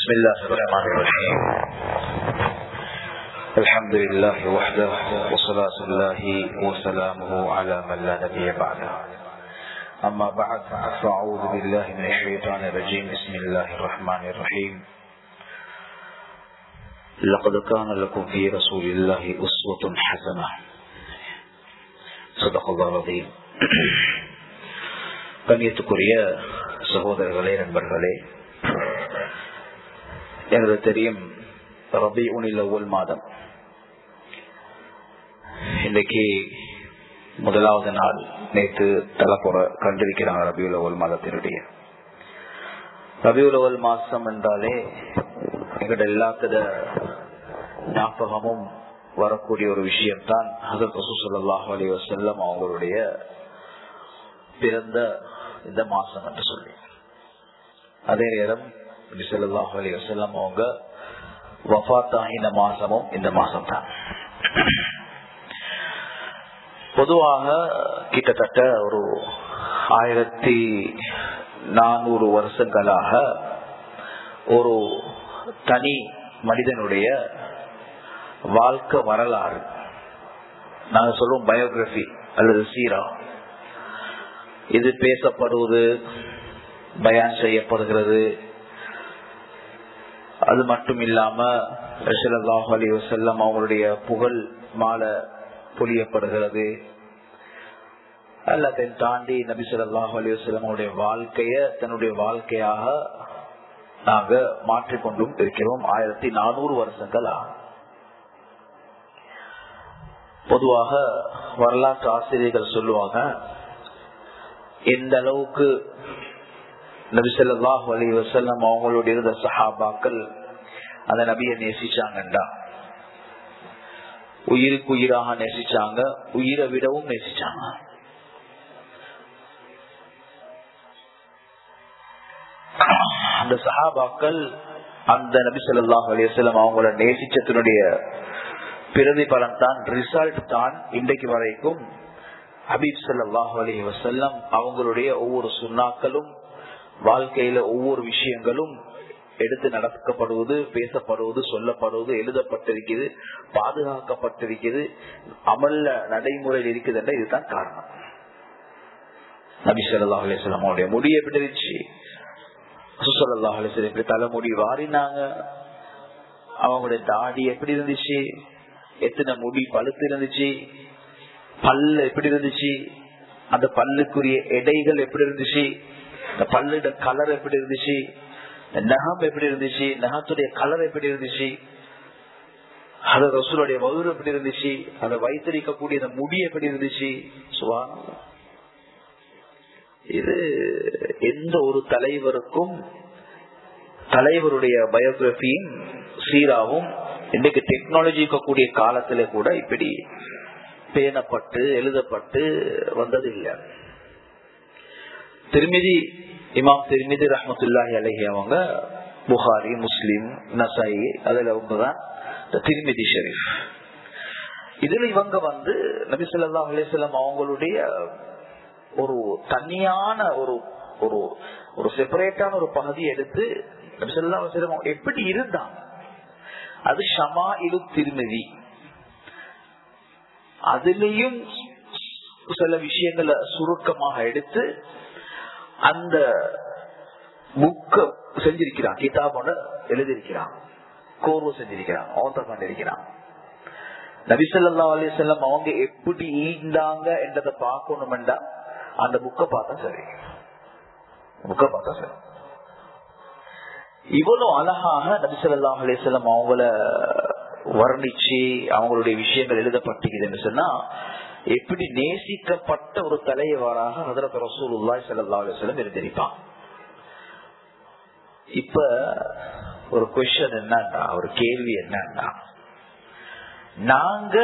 بسم الله الرحمن الرحيم الحمد لله وحده وصلاة الله وسلامه على من لا نبي بعده أما بعد فأعوذ بالله من الشيطان الرجيم بسم الله الرحمن الرحيم لقد كان لكم في رسول الله أسوة حسنة صدق الله العظيم கண்ணியத்துக்குரிய சகோதரர்களே நண்பர்களே எங்களுக்கு தெரியும். ரபி உனில் ஒவ்வொரு மாதம். இன்றைக்கு முதலாவது நாள் நேற்று தலைப்புற கண்டிருக்கிறாங்க ரபியுல் ஒவ்வொரு மாதத்தினுடைய. ரபியுல் ஒவ்வொரு மாசம் என்றாலே எங்கட எல்லாத்தத ஞாபகமும் வரக்கூடிய ஒரு விஷயம்தான் ஹசரத் ரசூசல்லாஹ் அலி வசல்லம் அவங்களுடைய பிறந்த இந்த மாசம் என்று சொல்லி. அதே நேரம் நபிசல்லாஹ் அலி வசல்லம் அவங்க வஃத்தாகின மாசமும் இந்த மாசம் தான் பொதுவாக கிட்டத்தட்ட ஒரு ஆயிரத்தி நானூறு வருஷங்களாக ஒரு தனி மனிதனுடைய வாழ்க்கை வரலாறு. நாங்கள் சொல்லுவோம் பயோகிராபி அல்லது சீரா. இது பேசப்படுவது பயான் செய்யப்படுகிறது அது மட்டும் இல்லாம ரசலாஹ் அலி வசல்லம் அவங்களுடைய புகழ் மாலை பொழியப்படுகிறது. எல்லாத்தையும் தாண்டி நபி சொல்லாஹ் அலி வசல்லம் அவருடைய வாழ்க்கைய தன்னுடைய வாழ்க்கையாக நாங்க மாற்றிக்கொண்டும் இருக்கிறோம். ஆயிரத்தி நானூறு வருஷங்கள் ஆகும் பொதுவாக வரலாற்று ஆசிரியர்கள் சொல்லுவாங்க எந்த அளவுக்கு நபிசல்லாஹ் அலி வசல்லம் அவங்களுடைய இருந்த சஹாபாக்கள் அந்த நபியை நேசிச்சாங்கண்டா. உயிருக்கு உயிராக நேசிச்சாங்க உயிரை விடவும் நேசிச்சாங்க. அந்த சஹாபாக்கள் அந்த நபி சொல்லாஹ் அலிவசல்லம் அவங்கள நேசிச்சத்தினுடைய பிரதிபலன் தான் ரிசல்ட் தான் இன்றைக்கு வரைக்கும் ஹபீப் சல்லாஹ் அலி வசல்லம் அவங்களுடைய ஒவ்வொரு சுண்ணாக்களும் வாழ்க்கையில ஒவ்வொரு விஷயங்களும் எடுத்து நடக்கப்படுவது பேசப்படுவது சொல்லப்படுவது எழுதப்பட்டிருக்கிறது பாதுகாக்கப்பட்டிருக்கிறது அமல்ல நடைமுறையில் இருக்குது இதுதான் காரணம். நபி சொல்லாஹ் அலிஸ்லாம் அவருடைய முடி எப்படி இருந்துச்சு சுசல்லாஹ் அலிஸ்லாம் எப்படி தலைமுடி வாரினாங்க. அவங்களுடைய தாடி எப்படி இருந்துச்சு? எத்தனை முடி பழுத்து இருந்துச்சு? பல்லு எப்படி இருந்துச்சு? அந்த பல்லுக்குரிய எடைகள் எப்படி இருந்துச்சு? இந்த பல்லுட கலர் எப்படி இருந்துச்சு? நகம் எப்படி இருந்துச்சு? நகத்துடைய கலர் எப்படி இருந்துச்சு? அது ரசூலுடைய வயிறு எப்படி இருந்துச்சு? அதை வைத்திருக்கக்கூடிய அந்த முடி எப்படி இருந்துச்சு? சுவா இது எந்த ஒரு தலைவருக்கும் தலைவருடைய பயோகிராபியும் சீராவும் இன்னைக்கு டெக்னாலஜி இருக்கக்கூடிய காலத்துல கூட இப்படி பேணப்பட்டு எழுதப்பட்டு வந்தது இல்லை திருமிதி இமாம் திருமிதி ரஹமத்துல்லாஹி அலஹி அவங்க புகாரி முஸ்லீம் நசாயி அதுல அவங்கதான் திருமிதி ஷெரீப் இதுல இவங்க வந்து நபி சொல்லா அலிஸ்லாம் அவங்களுடைய ஒரு தனியான ஒரு ஒரு ஒரு செப்பரேட்டான ஒரு பகுதியை எடுத்து நபி சொல்லா அலிஸ்லாம் எப்படி இருந்தாங்க அது ஷமா இலு திருமதி அதுலயும் சில விஷயங்களை சுருக்கமாக எடுத்து அந்த புக்க செஞ்சிருக்கிறான். கிதாபோட எழுதியிருக்கிறான். கோர்வு செஞ்சிருக்கிறான். ஆத்தர் பண்ணிருக்கிறான். நபிசல்லா அலிசல்லம் அவங்க எப்படி ஈந்தாங்க என்றதை பார்க்கணும்டா அந்த புக்க பார்த்தா சரி. புக்க பார்த்தா சரி. இவ்வளவு அழகாக நபிசல்லா அலிசல்லம் அவங்கள வர்ணிச்சு அவங்களுடைய விஷயங்கள் எழுதப்பட்டிருக்குதுன்னு சொன்னா எப்படி நேசிக்கப்பட்ட ஒரு தலைவராக ஹதரத் ரசூலுல்லாய் சல்லா அலுவலம் இருந்திருப்பான் இப்ப ஒரு கொஸ்டின் என்னன்னா ஒரு கேள்வி என்னன்னா நாங்க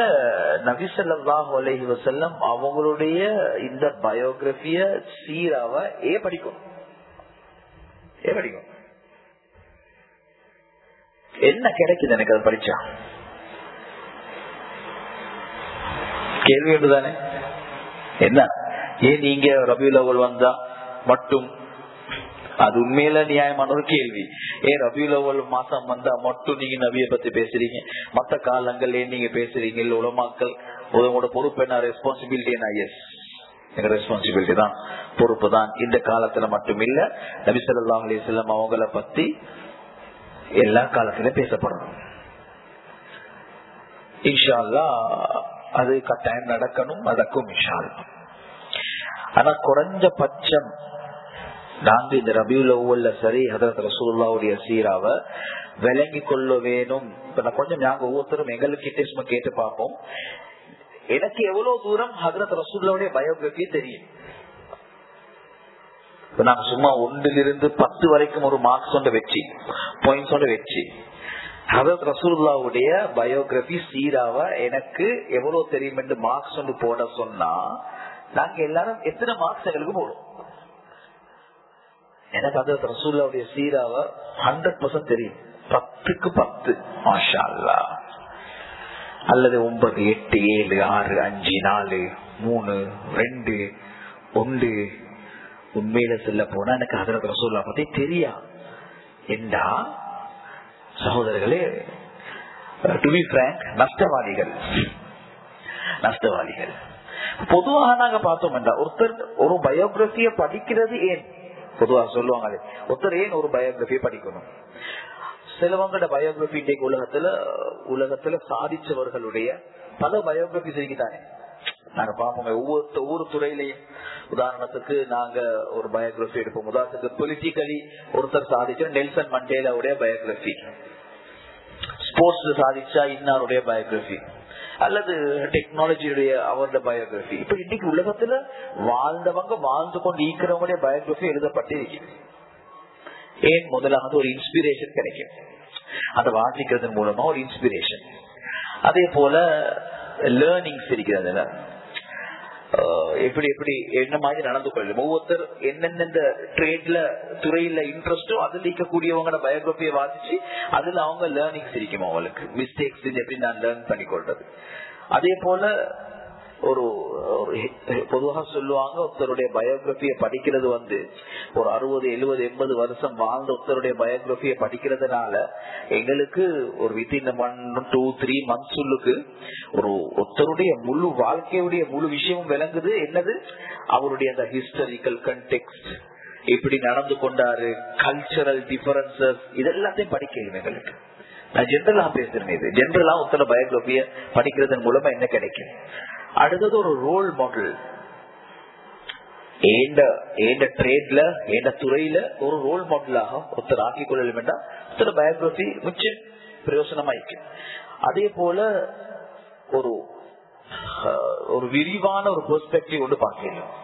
நபிசல்லாஹ் அலஹி வசல்லம் அவங்களுடைய இந்த பயோகிராபிய சீராவ ஏ படிக்கும் ஏ படிக்கும் என்ன கிடைக்குது எனக்கு அதை படிச்சா? கேள்வி ஒன்றுதானே? என்ன? ஏன் நீங்க ரபியுல் அவல் வந்தா மட்டும்? அது உண்மையில நியாயமான ஒரு கேள்வி. ஏன் ரபியுல் அவ்வல் மாசம் வந்தா மட்டும் நீங்க நபிய பத்தி பேசுறீங்க? மத்த காலங்கள் ஏன் நீங்க பேசுறீங்க? இல்ல உலமாக்கள் உங்களோட பொறுப்பு என்ன? ரெஸ்பான்சிபிலிட்டி என்ன? எஸ் எங்க ரெஸ்பான்சிபிலிட்டி தான். பொறுப்பு தான். இந்த காலத்துல மட்டும் இல்ல நபி சொல்லா அலிஸ்லாம் அவங்கள பத்தி எல்லா காலத்திலும் பேசப்படணும். இன்ஷால்லா அது கட்டாயம் நடக்கணும் நடக்கும் விஷால். ஆனா குறைஞ்சபட்சம் நாங்க இந்த ரபியுல் ஒவ்வொல்ல சரி ஹதரத் ரசூல்லாவுடைய சீராவை விளங்கி கொள்ள வேணும். இப்ப நான் கொஞ்சம் நாங்க ஒவ்வொருத்தரும் எங்களுக்கிட்டே சும்மா கேட்டு பார்ப்போம். எனக்கு எவ்வளவு தூரம் ஹதரத் ரசூல்லாவுடைய பயோகிராபி தெரியும்? நாங்க சும்மா ஒன்றிலிருந்து பத்து வரைக்கும் ஒரு மார்க்ஸ் ஒன்று வச்சு பாயிண்ட்ஸ் ஒன்று வச்சு ஹசரத் ரசூல்லாவுடைய பயோகிராபி சீராவா எனக்கு எவ்வளவு தெரியும் என்று மார்க்ஸ் ஒன்று போட சொன்னா நாங்க எல்லாரும் எத்தனை மார்க்ஸ் எங்களுக்கு போடும்? எனக்கு ஹசரத் ரசூல்லாவுடைய சீராவ ஹண்ட்ரட் பர்சன்ட் தெரியும். பத்துக்கு பத்து மாஷா அல்லா அல்லது ஒன்பது எட்டு ஏழு ஆறு அஞ்சு நாலு மூணு ரெண்டு ஒன்று. உண்மையில சொல்ல போனா எனக்கு ஹசரத் ரசூல்லா பத்தி தெரியா என்றா சகோதரர்களே டு பி பிராங்க் நஷ்டவாதிகள். நஷ்டவாதிகள். பொதுவாக நாங்க பார்த்தோம் என்றா ஒருத்தர் ஒரு பயோகிராபிய படிக்கிறது ஏன்? பொதுவாக சொல்லுவாங்க ஒருத்தர் ஏன் ஒரு பயோகிராபியை படிக்கணும்? சிலவங்களோட பயோகிராபி இன்றைக்கு உலகத்துல உலகத்துல சாதிச்சவர்களுடைய பல பயோகிராபிஸ் இருக்குதானே? நாங்க பார்ப்போம் ஒவ்வொரு ஒவ்வொரு துறையிலையும். உதாரணத்துக்கு நாங்க ஒரு பயோகிராபி எடுப்போம். உதாரணத்துக்கு பொலிட்டிக்கலி ஒருத்தர் சாதிச்ச நெல்சன் மண்டேலாவுடைய பயோகிராபி ஸ்போர்ட்ஸ் சாதிச்சா இன்னாருடைய பயோகிராபி அல்லது டெக்னாலஜியுடைய அவருடைய பயோகிராபி இப்ப இன்னைக்கு உலகத்துல வாழ்ந்தவங்க வாழ்ந்து கொண்டு ஈக்கிறவங்களுடைய பயோகிராபி எழுதப்பட்டிருக்கு. ஏன்? முதலாவது ஒரு இன்ஸ்பிரேஷன் கிடைக்கும். அதை வாசிக்கிறது மூலமா ஒரு இன்ஸ்பிரேஷன் அதே போல லேர்னிங்ஸ் இருக்கிறது. எப்படி எப்படி என்ன மாதிரி நடந்து கொள்ளும் ஒவ்வொருத்தர் என்னென்ன ட்ரேட்ல துறையில இன்ட்ரெஸ்டோ அதுல இருக்கக்கூடியவங்களோட பயோகிராபியை வாசிச்சு அதுல அவங்க லேர்னிங்ஸ் இருக்கும் அவங்களுக்கு மிஸ்டேக்ஸ் எப்படி நான் லேர்ன் பண்ணி கொள்றது அதே போல ஒரு பொதுவாக சொல்லுவாங்க ஒருத்தருடைய பயோகிராபிய படிக்கிறது வந்து ஒரு அறுபது எழுபது எண்பது வருஷம் வாழ்ந்த ஒருத்தருடைய பயோகிராபிய படிக்கிறதுனால எங்களுக்கு ஒரு வித்தின் ஒன் டூ த்ரீ மந்த்ஸுக்கு ஒரு ஒருத்தருடைய முழு வாழ்க்கையுடைய முழு விஷயமும் விளங்குது. என்னது? அவருடைய அந்த ஹிஸ்டரிக்கல் கண்டெக்ட் எப்படி நடந்து கொண்டாரு கல்ச்சரல் டிஃபரன்சஸ் இதெல்லாத்தையும் படிக்கணும் எங்களுக்கு. நான் ஜென்ரலா பேசுறேன் இது. ஜென்ரலா ஒருத்தர பயோகிராபிய படிக்கிறதன் மூலமா என்ன கிடைக்கும்? அடுத்தது ஒரு ரோல் மாடல் ட்ரேட்ல ஏண்ட துறையில ஒரு ரோல் மாடலாக ஒருத்தர் ஆக்கிக் கொள்ள வேண்டாம் ஒருத்தர் பயோகிராபி மிச்சம் பிரயோசனமாயிருக்கு அதே போல ஒரு ஒரு விரிவான ஒரு பெர்ஸ்பெக்டிவ் ஒன்று பார்க்கலாம்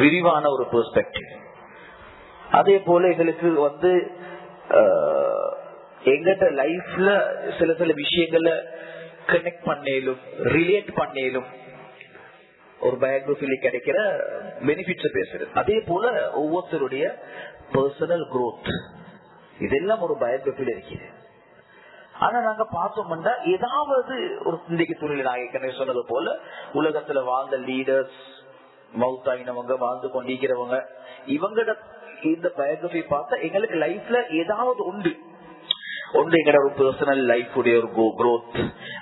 விரிவான ஒரு பெர்ஸ்பெக்டிவ் அதே போல எங்களுக்கு வந்து எங்கிட்ட லைஃப்ல சில சில விஷயங்களை கனெக்ட் பண்ணேலும் ரிலேட் பண்ணேலும் ஒரு பயோகிராபில கிடைக்கிற பெனிஃபிட்ஸ் பேசுறது. அதே போல ஒவ்வொருத்தருடைய பர்சனல் குரோத் இதெல்லாம் ஒரு பயோகிராபில இருக்குது. ஆனா நாங்க பார்த்தோம்னா ஏதாவது ஒரு சிந்திக்கு துணியில் நான் ஏற்கனவே சொன்னது போல உலகத்துல வாழ்ந்த லீடர்ஸ் மவுத்தாயினவங்க வாழ்ந்து கொண்டிருக்கிறவங்க இவங்களோட இந்த பயோகிராபி பார்த்தா எங்களுக்கு லைஃப்ல ஏதாவது உண்டு. ஒன்று எங்களோட ஒரு பர்சனல் லைஃப் உடைய ஒரு குரோத்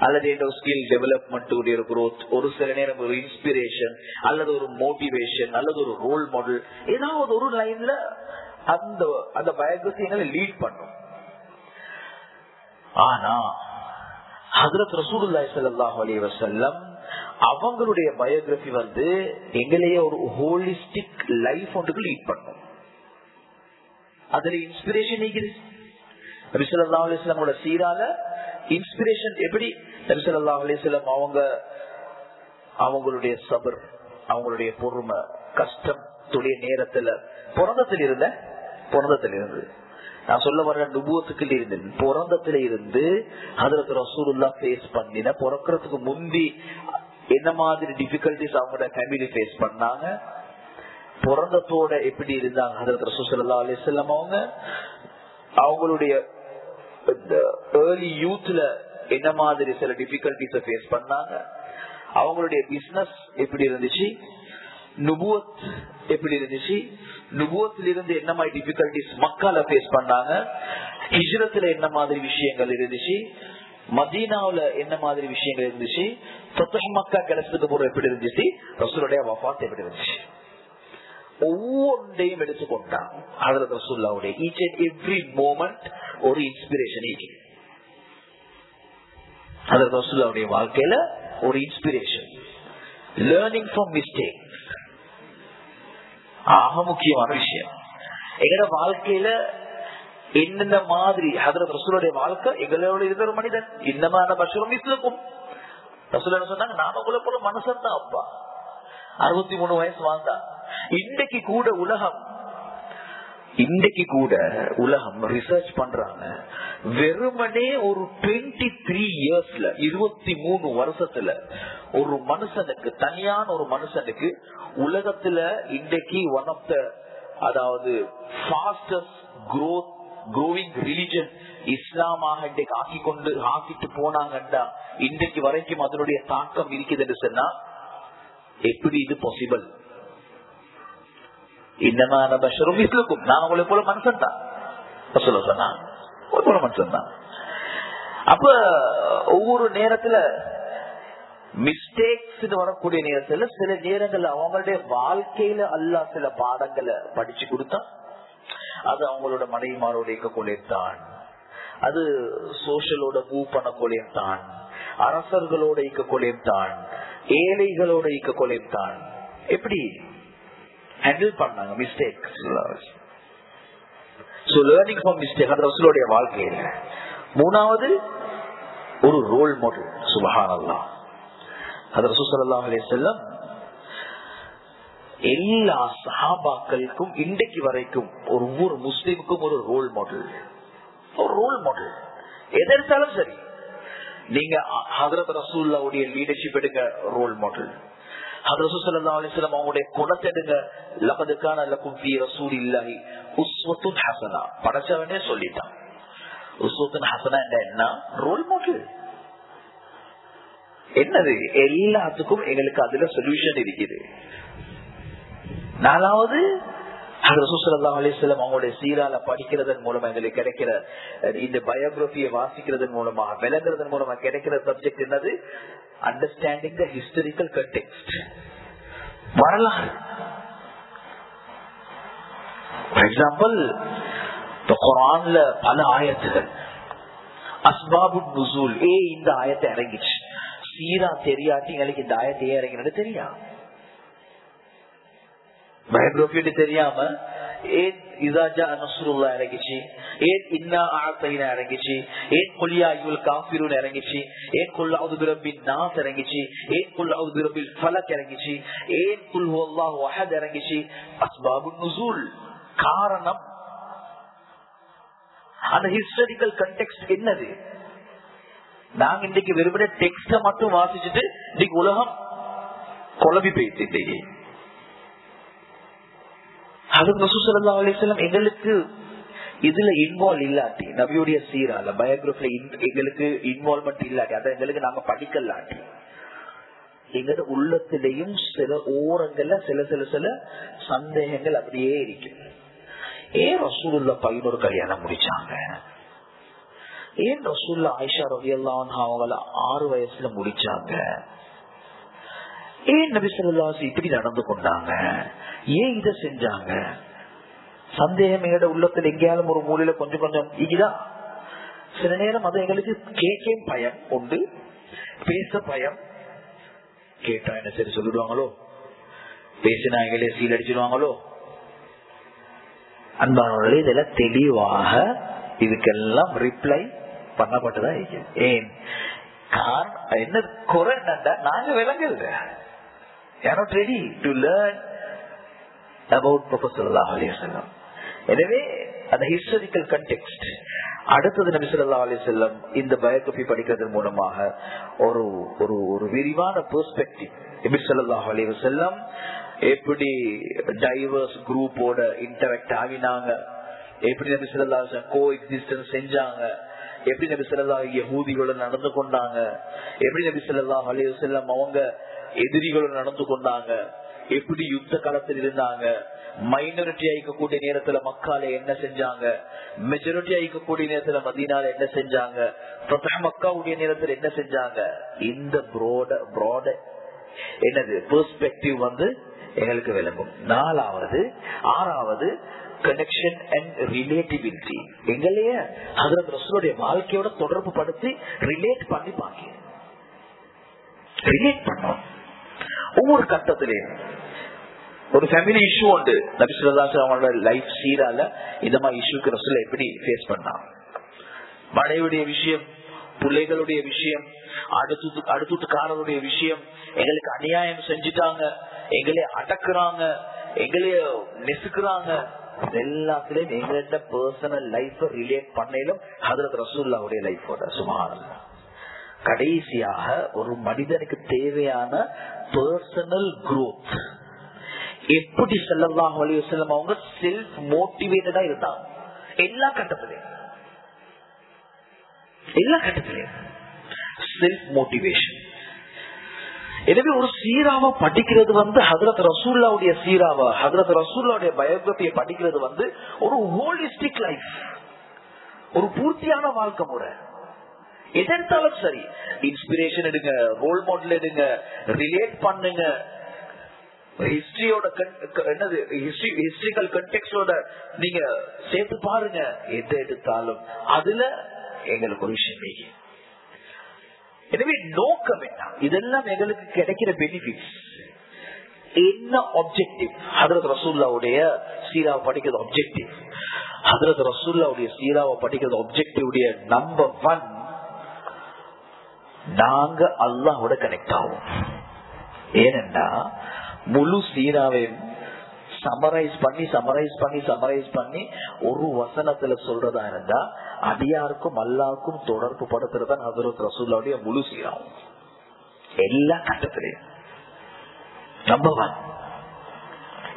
அல்லது என்னோட ஸ்கில் டெவலப்மெண்ட் உடைய ஒரு குரோத் ஒரு சில நேரம் ஒரு இன்ஸ்பிரேஷன் அல்லது ஒரு மோட்டிவேஷன் அல்லது ஒரு ரோல் மாடல் ஏதாவது ஒரு லைன்ல அந்த அந்த பயோகிரபிங்களை லீட் பண்ணும். ஆனா ஹசரத் ரசூலுல்லாஹி ஸல்லல்லாஹு அலைஹி வஸல்லம் அவங்களுடைய பயோகிரபி வந்து எங்களையே ஒரு ஹோலிஸ்டிக் லைஃப் ஒன்றுக்கு லீட் பண்ணும். அதுல இன்ஸ்பிரேஷன் நீங்க நபிசல்லா அலிஸ்லாமோட சீரால இன்ஸ்பிரேஷன் எப்படி? நபிசல்லா அலிஸ்லாம் அவங்க அவங்களுடைய சபர் அவங்களுடைய பொறுமை கஷ்டம் துடைய நேரத்துல பிறந்தத்தில் இருந்த பிறந்தத்தில் இருந்து. நான் சொல்ல வர்ற நுபுவத்துக்குள்ள இருந்து பிறந்தத்துல இருந்து அதற்கு ரசூலுல்லா ஃபேஸ் பண்ணின பிறக்கிறதுக்கு முந்தி என்ன மாதிரி டிஃபிகல்டிஸ் அவங்களோட ஃபேமிலி ஃபேஸ் பண்ணாங்க? பிறந்தத்தோட எப்படி இருந்தாங்க? அதற்கு ரசூசல்லா அலிஸ்லாம் அவங்க அவங்களுடைய ஏர்லி யூத்ல என்ன மாதிரி சில டிஃபிகல்டிஸ ஃபேஸ் பண்ணாங்க? அவங்களுடைய பிசினஸ் எப்படி இருந்துச்சு? நுபுவத் எப்படி இருந்துச்சு? நுபுவத்தில் இருந்து என்ன மாதிரி டிபிகல்டிஸ் மக்கால ஃபேஸ் பண்ணாங்க? ஹிஜ்ரத்துல என்ன மாதிரி விஷயங்கள் இருந்துச்சு? மதீனாவுல என்ன மாதிரி விஷயங்கள் இருந்துச்சு? சொத்தக மக்கா கிடைச்சதுக்கு அப்புறம் எப்படி இருந்துச்சு? ரசூலுடைய வஃபாத் எப்படி இருந்துச்சு? ஒவ்வொன்றையும் எடுத்துக்கொண்டான். அதுல ரசூல்லாவுடைய ஈச் அண்ட் எவ்ரி மோமெண்ட் ஒரு இன்ஸ்பிரேஷன் இருக்கு. அதுல ரசூல்லாவுடைய வாழ்க்கையில ஒரு இன்ஸ்பிரேஷன் லேர்னிங் ஃப்ரம் மிஸ்டேக் ஆக முக்கியமான விஷயம். எங்களோட வாழ்க்கையில என்னென்ன மாதிரி ஹதரத் ரசூலுடைய வாழ்க்கை எங்களோட இருக்கிற ஒரு மனிதன் இந்த பஷரும் பசுரம் இருக்கும் என்ன சொன்னாங்க நாம உங்களை போல மனுஷன் தான் அப்பா. அறுபத்தி மூணு வயசு வாழ்ந்தா. இன்றைக்கு கூட உலகம் இன்றைக்கு கூட உலகம் ரிசர்ச் பண்றாங்க. வெறுமனே ஒரு டுவெண்ட்டி த்ரீ இயர்ஸ்ல இருபத்தி மூணு வருஷத்துல ஒரு மனுஷனுக்கு தனியான ஒரு மனுஷனுக்கு உலகத்துல இன்றைக்கு ஒன் ஆஃப் த அதாவது ஃபாஸ்டஸ்ட் க்ரோத் க்ரோவிங் ரிலிஜன் இஸ்லாமாக இன்றைக்கு ஆக்கி கொண்டு ஆக்கிட்டு போனாங்கண்டா. இன்றைக்கு வரைக்கும் அதனுடைய தாக்கம் இருக்குதுன்னு சொன்னா எப்படி இது பாசிபிள் இன்னமான பஷரும் இஸ்லுக்கும் நான் உங்களை போல மனுஷன் தான். சொல்ல சொன்னா போல மனுஷன் தான். அப்ப ஒவ்வொரு நேரத்துல மிஸ்டேக்ஸ் வரக்கூடிய நேரத்துல சில நேரங்கள்ல அவங்களுடைய வாழ்க்கையில அல்லா சில பாடங்களை படிச்சு கொடுத்தா அது அவங்களோட மனைவிமாரோட இயக்கக்கொள்ளைத்தான் அது சோசியலோட மூவ் தான். அரசர்களோட இயக்கக்கொள்ளைத்தான் ஏழைகளோட இக்க கொலைத்தான் எப்படி? ஹேண்டில் பண்ணாங்க mistake so learning from mistake அந்த ரசூலுடைய வாழ்க்கையில. மூணாவது ஒரு ரோல் மாடல் சுபஹானல்லா அது ரசூல் ஸல்லல்லாஹு அலைஹி எல்லா சஹாபாக்களுக்கும் இன்றைக்கு வரைக்கும் ஒரு ஒவ்வொரு முஸ்லீமுக்கும் ஒரு ரோல் மாடல் ஒரு ரோல் மாடல் எதிர்த்தாலும் சரி. நீங்க ஹதரத் ரசூல்லாவுடைய லீடர்ஷிப் எடுக்க ரோல் மாடல் அவங்களுடைய குணத்தை எடுங்க. லபதுக்கான லக்கும் பி ரசூல் இல்லாஹி உஸ்வத்துன் ஹசனா. படைச்சவனே சொல்லிட்டான். உஸ்வத்துன் ஹசனா என்ன? ரோல் மாடல் என்னது? எல்லாத்துக்கும் எங்களுக்கு அதுல சொல்யூஷன் இருக்குது. நாலாவது அவங்களுடைய சீரால படிக்கிறதன் மூலமா எங்களுக்கு கிடைக்கிற இந்த பயோகிராபியை வாசிக்கிறதன் மூலமா விளங்குறதன் மூலமா கிடைக்கிற சப்ஜெக்ட் என்னது? அண்டர்ஸ்டாண்டிங் த ஹிஸ்டரிக்கல் கண்டெக்ட் வரலாறு எக்ஸாம்பிள் குரான்ல பல ஆயத்துகள். அஸ்பாபு நுசூல் ஏ இந்த ஆயத்தை இறங்கிச்சு சீரா தெரியாட்டி எங்களுக்கு இந்த ஆயத்தை ஏன் இறங்கினது தெரியா? பயோகிராபி தெரியாம ஏன் இதாஜா நசுருல்லா இறங்கிச்சு ஏன் இன்னா ஆத்தைனா இறங்கிச்சு ஏன் கொல்லியா இவள் காபிரூன் இறங்கிச்சு ஏன் கொல்லாவது பிரபின் நாஸ் இறங்கிச்சு ஏன் கொல்லாவது பிரபில் ஃபலக் இறங்கிச்சு ஏன் வஹத் இறங்கிச்சு அஸ்பாபு நுசூல் காரணம் அந்த ஹிஸ்டாரிக்கல் கண்டெக்ட் என்னது நாங்க இன்னைக்கு வெறுமனே டெக்ஸ்ட மட்டும் வாசிச்சுட்டு இன்னைக்கு உலகம் குழம்பி போயிடுச்சு எங்களுக்கு இதுல இன்வால்வ் இல்லாட்டி நபியுடைய சீரால பயோகிராஃபில எங்களுக்கு இன்வால்மெண்ட் இல்லாட்டி அதை எங்களுக்கு நாங்க படிக்கலாட்டி எங்களோட உள்ளத்திலையும் சில ஓரங்கள்ல சில சில சில சந்தேகங்கள் அப்படியே இருக்கு. ஏன் ரசூலுள்ள பதினோரு கல்யாணம் முடிச்சாங்க? ஏன் ரசூல்ல ஆயிஷா ரவி எல்லாம் அவங்கள ஆறு வயசுல முடிச்சாங்க? ஏன் நபி சொல்லாசி இப்படி நடந்து கொண்டாங்க? ஏன் இத செஞ்சாங்க? சந்தேகம் எங்கட உள்ளத்துல எங்கேயாலும் ஒரு மூலையில கொஞ்சம் கொஞ்சம் இதுதான் சில நேரம் அது எங்களுக்கு கேட்கும் பயம் உண்டு பேச பயம். கேட்டா என்ன சரி சொல்லிடுவாங்களோ? பேசினா எங்களே சீல் அடிச்சிடுவாங்களோ? அன்பானவர்களே இதெல்லாம் தெளிவாக இதுக்கெல்லாம் ரிப்ளை பண்ணப்பட்டுதான் இருக்கு. ஏன்? காரணம் என்ன குறை நாங்க விளங்கல. Not ready to learn about Prophet sallallahu எனவே அந்த ஹிஸ்டாரிக்கல் கண்டெக்ட் அடுத்தது நபி சொல்லா அலி செல்லம் இந்த பயோகிராபி படிக்கிறதன் மூலமாக ஒரு ஒரு ஒரு விரிவான பெர்ஸ்பெக்டிவ் நபி சொல்லா அலி செல்லம் எப்படி டைவர்ஸ் குரூப்போட இன்டராக்ட் ஆகினாங்க. எப்படி நபி சொல்லா கோ எக்ஸிஸ்டன்ஸ் செஞ்சாங்க. எப்படி நபி சொல்லா யகூதிகளோட நடந்து கொண்டாங்க. எப்படி நபி சொல்லா அலி செல்லம் அவங்க எதிரிகளும் நடந்து கொண்டாங்க. எப்படி யுத்த காலத்தில் இருந்தாங்க. மைனாரிட்டி ஆயிக்கக்கூடிய நேரத்துல மக்கால என்ன செஞ்சாங்க. மெஜாரிட்டி ஆயிக்கக்கூடிய நேரத்துல மதீனால என்ன செஞ்சாங்க. மக்காவுடைய நேரத்துல என்ன செஞ்சாங்க. இந்த புரோட ப்ராட என்னது? பெர்ஸ்பெக்டிவ் வந்து எங்களுக்கு விளங்கும். நாலாவது ஆறாவது கனெக்ஷன் அண்ட் ரிலேட்டிவிலிட்டி எங்களைய ஹசரத் ரசூலுடைய வாழ்க்கையோட தொடர்பு படுத்தி ரிலேட் பண்ணி பாக்கி ரிலேட் பண்ணோம் ஒவ்வொரு கட்டத்திலையும் ஒரு ஃபேமிலி இஷ்யூ உண்டு. நபிசுல்லாஸ் அவங்களோட லைஃப் சீரால இந்த மாதிரி இஷ்யூக்கு ரசூல எப்படி ஃபேஸ் பண்ணா மனைவிடைய விஷயம் பிள்ளைகளுடைய விஷயம் அடுத்து அடுத்துக்காரருடைய விஷயம் எங்களுக்கு அநியாயம் செஞ்சுட்டாங்க எங்களை அடக்குறாங்க எங்களைய நெசுக்குறாங்க. எல்லாத்திலையும் எங்கள்கிட்ட பர்சனல் லைஃப் ரிலேட் பண்ணையிலும் ஹதரத் ரசூல்லாவுடைய லைஃபோட சுமாரம் கடைசியாக ஒரு மனிதனுக்கு தேவையான பர்சனல் குரோத் எப்படி செல்லலாம் வழி செல்லும் அவங்க செல்ஃப் மோட்டிவேட்டடா இருந்தாங்க? எல்லா கட்டத்திலையும். எல்லா கட்டத்திலையும். செல்ஃப் மோட்டிவேஷன் எனவே ஒரு சீராவை படிக்கிறது வந்து ஹதரத் ரசூல்லாவுடைய சீராவா? ஹதரத் ரசூல்லாவுடைய பயோகிராபியை படிக்கிறது வந்து ஒரு ஹோலிஸ்டிக் லைஃப் ஒரு பூர்த்தியான வாழ்க்கை முறை. எதெடுத்தாலும் சரி இன்ஸ்பிரேஷன் எடுங்க ரோல் மாடல் எடுங்க ரிலேட் பண்ணுங்க. ஹிஸ்டரியோட என்னது? ஹிஸ்டரிக்கல் கண்டெக்டோட நீங்க சேர்த்து பாருங்க. எதை எடுத்தாலும். அதுல எங்களுக்கு ஒரு விஷயம் எனவே நோக்கம் என்ன? இதெல்லாம் எங்களுக்கு கிடைக்கிற பெனிஃபிட்ஸ் என்ன ஆப்ஜெக்டிவ் ஹதரத் ரசூல்லாவுடைய சீராவை படிக்கிறது ஆப்ஜெக்டிவ் ஹதரத் ரசூல்லாவுடைய சீராவை படிக்கிறது ஆப்ஜெக்டிவ் நம்பர் ஒன் நாங்க அல்லாஹோட கனெக்ட் ஆகும் ஏனென்றா முழு சீராவையும் சமரைஸ் பண்ணி சமரைஸ் பண்ணி சமரைஸ் பண்ணி ஒரு வசனத்துல சொல்றதா இருந்தா அடியாருக்கும் அல்லாவுக்கும் தொடர்பு படுத்துறதா ஹசரத் ரசூல்லாவுடைய முழு சீராவும். எல்லா கட்டத்திலையும் நம்பர்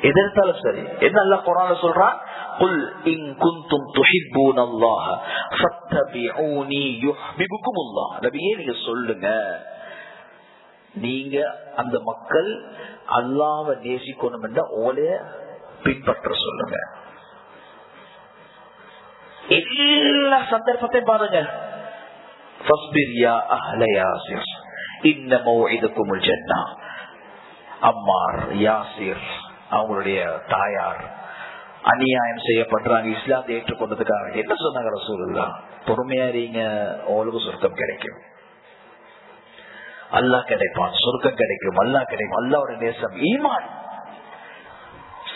எதிர்த்தாலும் சரி. என்ன அல்ல குரான சொல்றான்? குல் இன் குந்தும் துஹிப்பூன் அல்லாஹ ஃபத்தபிஊனி யுஹ்பிபுக்கும் அல்லாஹ் நபியே நீங்க சொல்லுங்க. நீங்க அந்த மக்கள் அல்லாஹ்வை நேசிக்கணும் என்ற பின்பற்ற சொல்லுங்க. எல்லா சந்தர்ப்பத்தையும் பாருங்க. அம்மார் யாசிர் அவங்களுடைய தாயார். அநியாயம் செய்யப்படுறாங்க இஸ்லாத்தை ஏற்றுக்கொண்டதுக்காக என்ன சொன்னாங்க ரசூல்லா பொறுமையா இருங்க உங்களுக்கு சொர்க்கம் கிடைக்கும். அல்லா கிடைப்பான் சொர்க்கம் கிடைக்கும் அல்லா கிடைக்கும். அல்லாவோட நேசம் ஈமான்.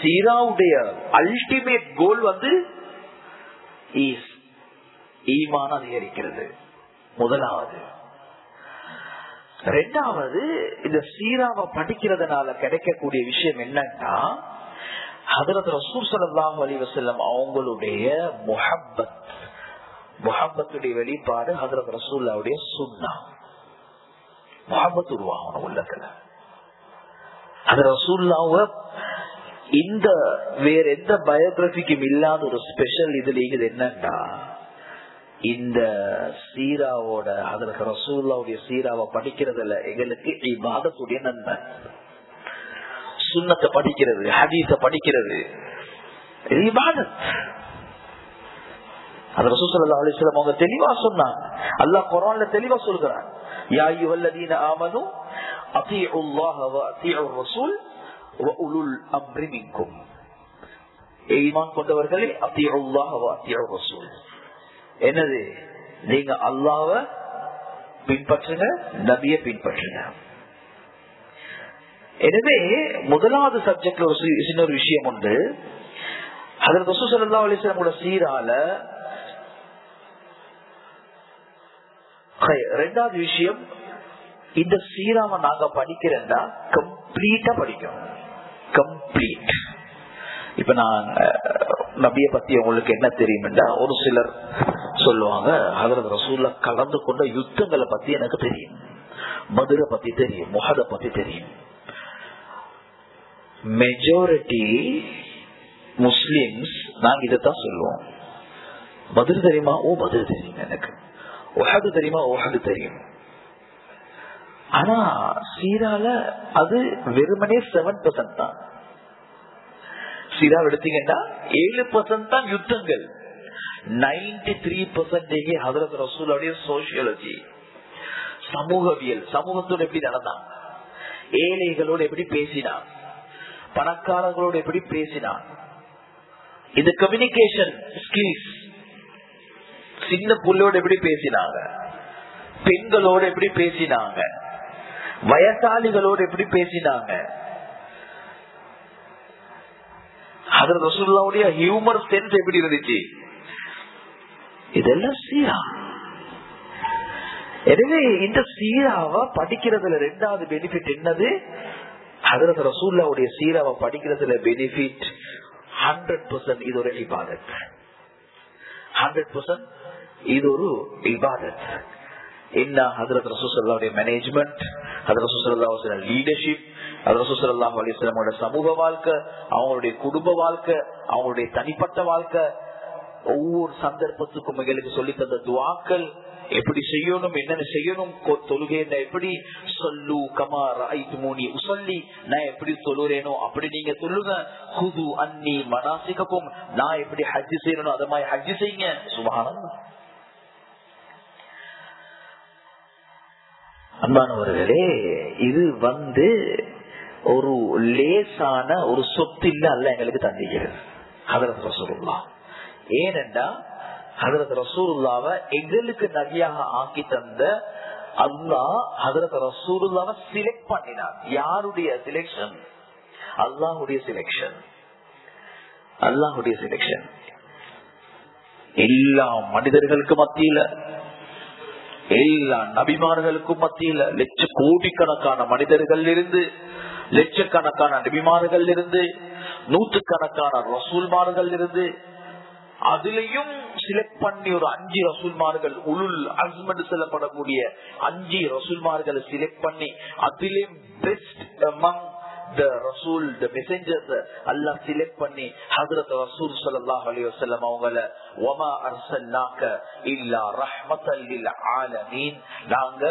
சீராவுடைய அல்டிமேட் கோல் வந்து ஈமான் அதிகரிக்கிறது. முதலாவது. ரெண்டாவது இந்த சீராவை படிக்கிறதுனால கிடைக்கக்கூடிய விஷயம் என்னன்னா ஹதரத் ரசூல் சல்லாஹ் அலி வசல்லம் அவங்களுடைய முஹப்பத். முஹப்பத்துடைய வெளிப்பாடு ஹதரத் ரசூல்லாவுடைய சுண்ணா முகப்பத் உருவாகணும் உள்ளத்துல. அது ரசூல்லாவ இந்த வேற எந்த பயோகிராபிக்கும் இல்லாத ஒரு ஸ்பெஷல் இதுல இது என்னன்னா இந்த சீராவோட அதற்கு ரசூல்லாவுடைய சீராவை படிக்கிறதுல எங்களுக்கு இவ்வாதத்துடைய நன்மை. சுண்ணத்தை படிக்கிறது ஹதீஸ படிக்கிறது. அது ரசூசல்லா அலிஸ்லாம் அவங்க தெளிவா சொன்னாங்க. அல்லாஹ் குரான்ல தெளிவா சொல்கிறான். யாயுவல்லதீன ஆமனும் கொண்டவர்களே என்னது? நீங்க அல்லாவ பின்பற்றுங்க நபியை பின்பற்றுங்க. எனவே முதலாவது சப்ஜெக்ட்ல ஒரு சின்ன ஒரு விஷயம் உண்டு. அதில் ரசூ சல்லா அலிஸ்லாமோட சீரால ரெண்டாவது விஷயம் இந்த சீராம நாங்க படிக்கிறேன்னா கம்ப்ளீட்டா படிக்கணும். கம்ப்ளீட் இப்ப நான் நபிய பத்தி உங்களுக்கு என்ன தெரியும்டா ஒரு சிலர் சொல்லுவாங்க ஹதரத் ரசூல்ல கலந்து கொண்ட யுத்தங்களை பத்தி எனக்கு தெரியும். மதுரை பத்தி தெரியும் முகத பத்தி தெரியும். மெஜாரிட்டி முஸ்லிம்ஸ் நாங்க இதைத்தான் சொல்லுவோம். பதில் தெரியுமா? ஓ பதில் தெரியும் எனக்கு. ஒஹது தெரியுமா? ஒஹது தெரியும். ஆனா சீரால அது வெறுமனே செவன் பர்சன்ட் தான். சீரா எடுத்தீங்கன்னா ஏழு பர்சன்ட் தான் யுத்தங்கள். நைன்டி த்ரீ பெர்சன்டேஜ் ஹதரத் ரசூலுடைய சோசியாலஜி சமூகவியல் சமூகத்தோடு எப்படி நடந்தான்? ஏழைகளோடு எப்படி பேசினான்? பணக்காரர்களோடு எப்படி பேசினான். இந்த கம்யூனிகேஷன் ஸ்கில்ஸ் சின்ன புள்ளோடு எப்படி பேசினாங்க. பெண்களோடு எப்படி பேசினாங்க. வயசாளிகளோடு எப்படி பேசினாங்க. அதுல ரசூல்லாவுடைய ஹியூமர் சென்ஸ் எப்படி இருந்துச்சு? இதெல்லாம் சீரா. எனவே இந்த சீராவை படிக்கிறதுல ரெண்டாவது பெனிஃபிட் என்னது? ஹதரத் ரசூல்லாவுடைய சீராவை படிக்கிறதுல பெனிஃபிட் ஹண்ட்ரட் பர்சன்ட் இது ஒரு இபாதத். ஹண்ட்ரட் பர்சன்ட் இது ஒரு இபாதத். என்ன ஹதரத் ரசூசல்லாவுடைய மேனேஜ்மெண்ட் ஹதரத் ரசூசல்லா லீடர்ஷிப் ரசூசல்லாஹ் அலிஸ்லாமோட சமூக வாழ்க்கை அவங்களுடைய குடும்ப வாழ்க்கை அவங்களுடைய தனிப்பட்ட வாழ்க்கை ஒவ்வொரு சந்தர்ப்பத்துக்கும் எங்களுக்கு சொல்லி தந்த துவாக்கள் எப்படி செய்யணும் என்னென்ன செய்யணும் தொழுகை எப்படி? சொல்லு கமார் மூனி உசல்லி. நான் எப்படி சொல்லுறேனோ அப்படி நீங்க சொல்லுங்க. குது அன்னி மனாசிக்கும் நான் எப்படி ஹஜ்ஜி செய்யணும் அதை மாதிரி ஹஜ்ஜி செய்யுங்க. சுபானம் அன்பானவர்களே இது வந்து ஒரு லேசான ஒரு சொத்து இல்ல அல்ல எங்களுக்கு தந்திக்கிறது ஹதரத் சொல்லலாம் ஏனென்றா ஹதரத் ரசூருல்லாவ எங்களுக்கு நபியாக ஆக்கி தந்த அல்லா ஹதரத் ரசூருல்லாவ செலக்ட் பண்ணினார். யாருடைய சிலெக்ஷன் அல்லாஹுடைய சிலெக்ஷன் அல்லாஹுடைய சிலெக்ஷன் எல்லா மனிதர்களுக்கு மத்தியில எல்லா நபிமார்களுக்கும் மத்தியில லட்ச கோடிக்கணக்கான மனிதர்கள் இருந்து லட்சக்கணக்கான நபிமார்கள் இருந்து நூற்றுக்கணக்கான ரசூல்மார்கள் இருந்து அதுலயும் செலக்ட் பண்ணி ஒரு அஞ்சு ரசூல்மார்கள் உளுள் அஸ்மெண்ட் செல்லப்படக்கூடிய அஞ்சு ரசூல்மார்களை செலக்ட் பண்ணி அதிலும் best among the Rasul, the messengers, Allah select பண்ணி ஹதரத் ரசூல் ஸல்லல்லாஹு அலைஹி வஸல்லம் அவங்கள வமா அர்சல்னாக இல்லா ரஹ்மத்தல் ஆலமீன் நாங்க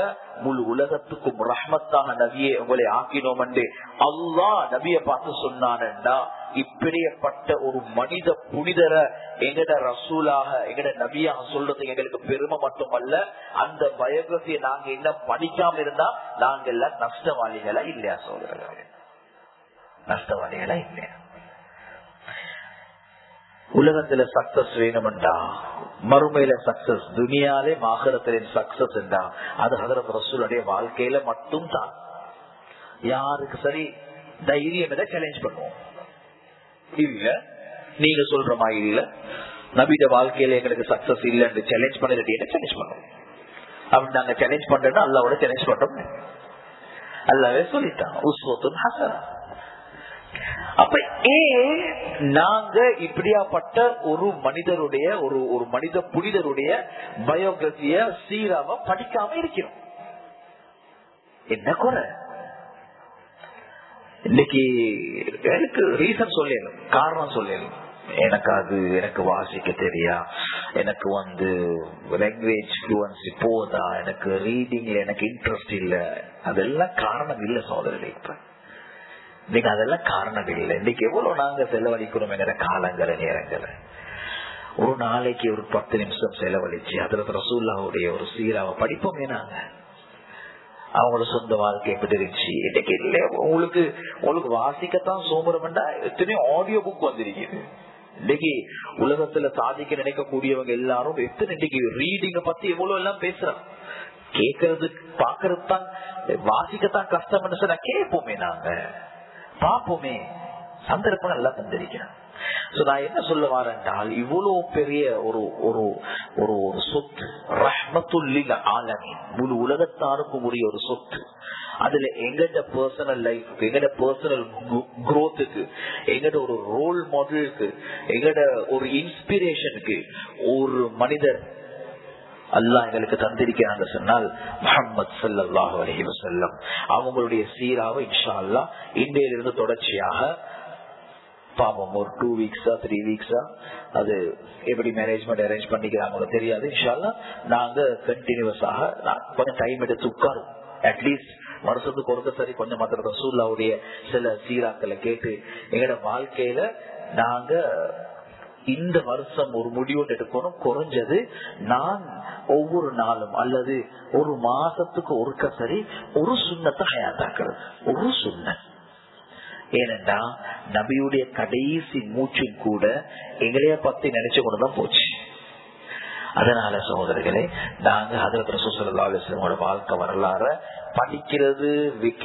முழு உலகத்துக்கும் ரஹ்மத்தாக நபியை உங்களை ஆக்கினோம் என்று அல்லாஹ் நபியை பார்த்து சொன்னானண்டா இப்படியப்பட்ட ஒரு மனித புனிதரை எங்கட ரசூலாக எங்கட நபியாக சொல்றது எங்களுக்கு பெருமை மட்டுமல்ல அந்த பயோகிராபியை நாங்க என்ன படிக்காம இருந்தா நாங்க எல்லாம் நஷ்டவாளிகளா இல்லையா சோதரர்கள் நஷ்டவாளிகளா இல்லையா உலகத்துல சக்சஸ் வேணும்டா மறுமையில சக்சஸ் துனியாலே மாகரத்தின் சக்சஸ் என்றா அது ஹதரத் ரசூலுடைய வாழ்க்கையில மட்டும் தான். யாருக்கு சரி தைரியம் எதை சேலஞ்ச் பண்ணுவோம்? இல்ல நீங்க சொல்ற மாதிரி இல்ல நபிட வாழ்க்கையில எங்களுக்கு சக்சஸ் இல்லன்னு சேலஞ்ச் பண்ணிட்டு சேலஞ்ச் பண்ணுவோம்? அப்படி நாங்க சேலஞ்ச் பண்றோம்னா அல்லாவோட சேலஞ்ச் பண்றோம். அல்லாவே சொல்லிட்டான் உஸ்வத்தும் ஹசரா அப்ப ஏன் நாங்க இப்படியாப்பட்ட ஒரு மனிதருடைய ஒரு ஒரு மனித புனிதருடைய பயோகிரபிய சீராம படிக்காம இருக்கிறோம். என்ன குறை? இன்னைக்கு எனக்கு ரீசன் சொல்லணும் காரணம் சொல்லணும். எனக்கு அது எனக்கு வாசிக்க தெரியா? எனக்கு வந்து லாங்குவேஜ் ஃப்ளூவன்சி போதா? எனக்கு ரீடிங்ல எனக்கு இன்ட்ரெஸ்ட் இல்ல? அதெல்லாம் காரணம் இல்ல சோதரர்களே இப்ப. இன்னைக்கு அதெல்லாம் காரணம் இல்லை இன்னைக்கு எவ்வளவு நாங்க செலவழிக்கிறோம் என்கிற காலங்களை நேரங்களை ஒரு நாளைக்கு ஒரு பத்து நிமிஷம் செலவழிச்சு அதுல ரசூல்லாவுடைய ஒரு சீராவை படிப்போமே நாங்க அவங்களோட சொந்த வாழ்க்கை எப்படி இருந்துச்சு இன்னைக்கு இல்ல உங்களுக்கு உங்களுக்கு வாசிக்கத்தான் சோமரம்டா எத்தனையோ ஆடியோ புக் வந்திருக்குது இன்னைக்கு உலகத்துல சாதிக்க நினைக்கக்கூடியவங்க எல்லாரும் எத்தனை இன்னைக்கு ரீடிங்க பத்தி எவ்வளவு எல்லாம் பேசுறாங்க கேட்கறது பாக்குறது தான் வாசிக்கத்தான் கஷ்டம் சொன்னா கேட்போமே நாங்க பார்ப்போமே. சந்தர்ப்பம் நல்லா தந்திருக்கிறேன் நான் என்ன சொல்ல வரேன்டால் இவ்வளவு பெரிய ஒரு ஒரு ஒரு ஒரு சொத்து ரஹ்மத்துல்லில் ஆலமி முழு உலகத்தாருக்கும் உரிய ஒரு சொத்து. அதுல எங்கட பர்சனல் லைஃப் எங்கட பர்சனல் குரோத்துக்கு எங்கட ஒரு ரோல் மாடலுக்கு எங்கட ஒரு இன்ஸ்பிரேஷனுக்கு ஒரு மனிதர் அல்லாஹ் எங்களுக்கு தந்திருக்கிறாங்க சொன்னால் முகமது சல்லாஹ் அலஹி வசல்லம் அவங்களுடைய சீராவை இன்ஷா அல்லா இந்தியிலிருந்து தொடர்ச்சியாக பாவம் ஒரு டூ வீக்ஸா த்ரீ வீக்ஸா அது எப்படி மேனேஜ்மெண்ட் அரேஞ்ச் பண்ணிக்கிறாங்களோ தெரியாது. இன்ஷால்லா நாங்க கண்டினியூஸாக கொஞ்சம் டைம் எடுத்து உட்காரும் அட்லீஸ்ட் வருஷத்துக்கு ஒருக்க சரி கொஞ்சம் மாத்திர ரசூல்லாவுடைய சில சீராக்களை கேட்டு எங்களோட வாழ்க்கையில நாங்க இந்த வருஷம் ஒரு முடிவு எடுக்கணும். குறைஞ்சது நான் ஒவ்வொரு நாளும் அல்லது ஒரு மாசத்துக்கு ஒருக்க சரி ஒரு சுண்ணத்தை ஹயாத்தாக்குறது ஒரு சுண்ண ஏனென்றா நபியுடைய கடைசி மூச்சும் கூட எங்களைய பத்தி நினைச்சு கொண்டுதான் போச்சு. அதனால சகோதரர்களே நாங்க அதற்கு ரசூசல்லாஸ்லமோட வாழ்க்கை வரலாற படிக்கிறது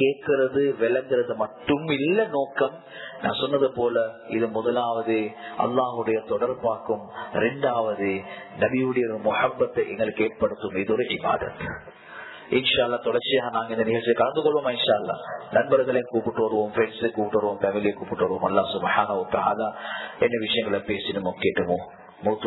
கேட்கறது விளங்குறது மட்டும் இல்ல நோக்கம். நான் சொன்னது போல இது முதலாவது அல்லாஹுடைய தொடர்பாக்கும் இரண்டாவது நபியுடைய முகப்பத்தை எங்களுக்கு ஏற்படுத்தும். இது ஒரு இபாதத். இன்ஷால்லா தொடர்ச்சியாக நாங்க இந்த நிகழ்ச்சியை கலந்து கொள்வோம் இன்ஷால்லா நண்பர்களை கூப்பிட்டு வருவோம் ஃப்ரெண்ட்ஸ் கூப்பிட்டு வருவோம் ஃபேமிலியை கூப்பிட்டு வருவோம். அல்லா சுபஹான என்ன விஷயங்களை பேசினமோ கேட்டமோ மூத்து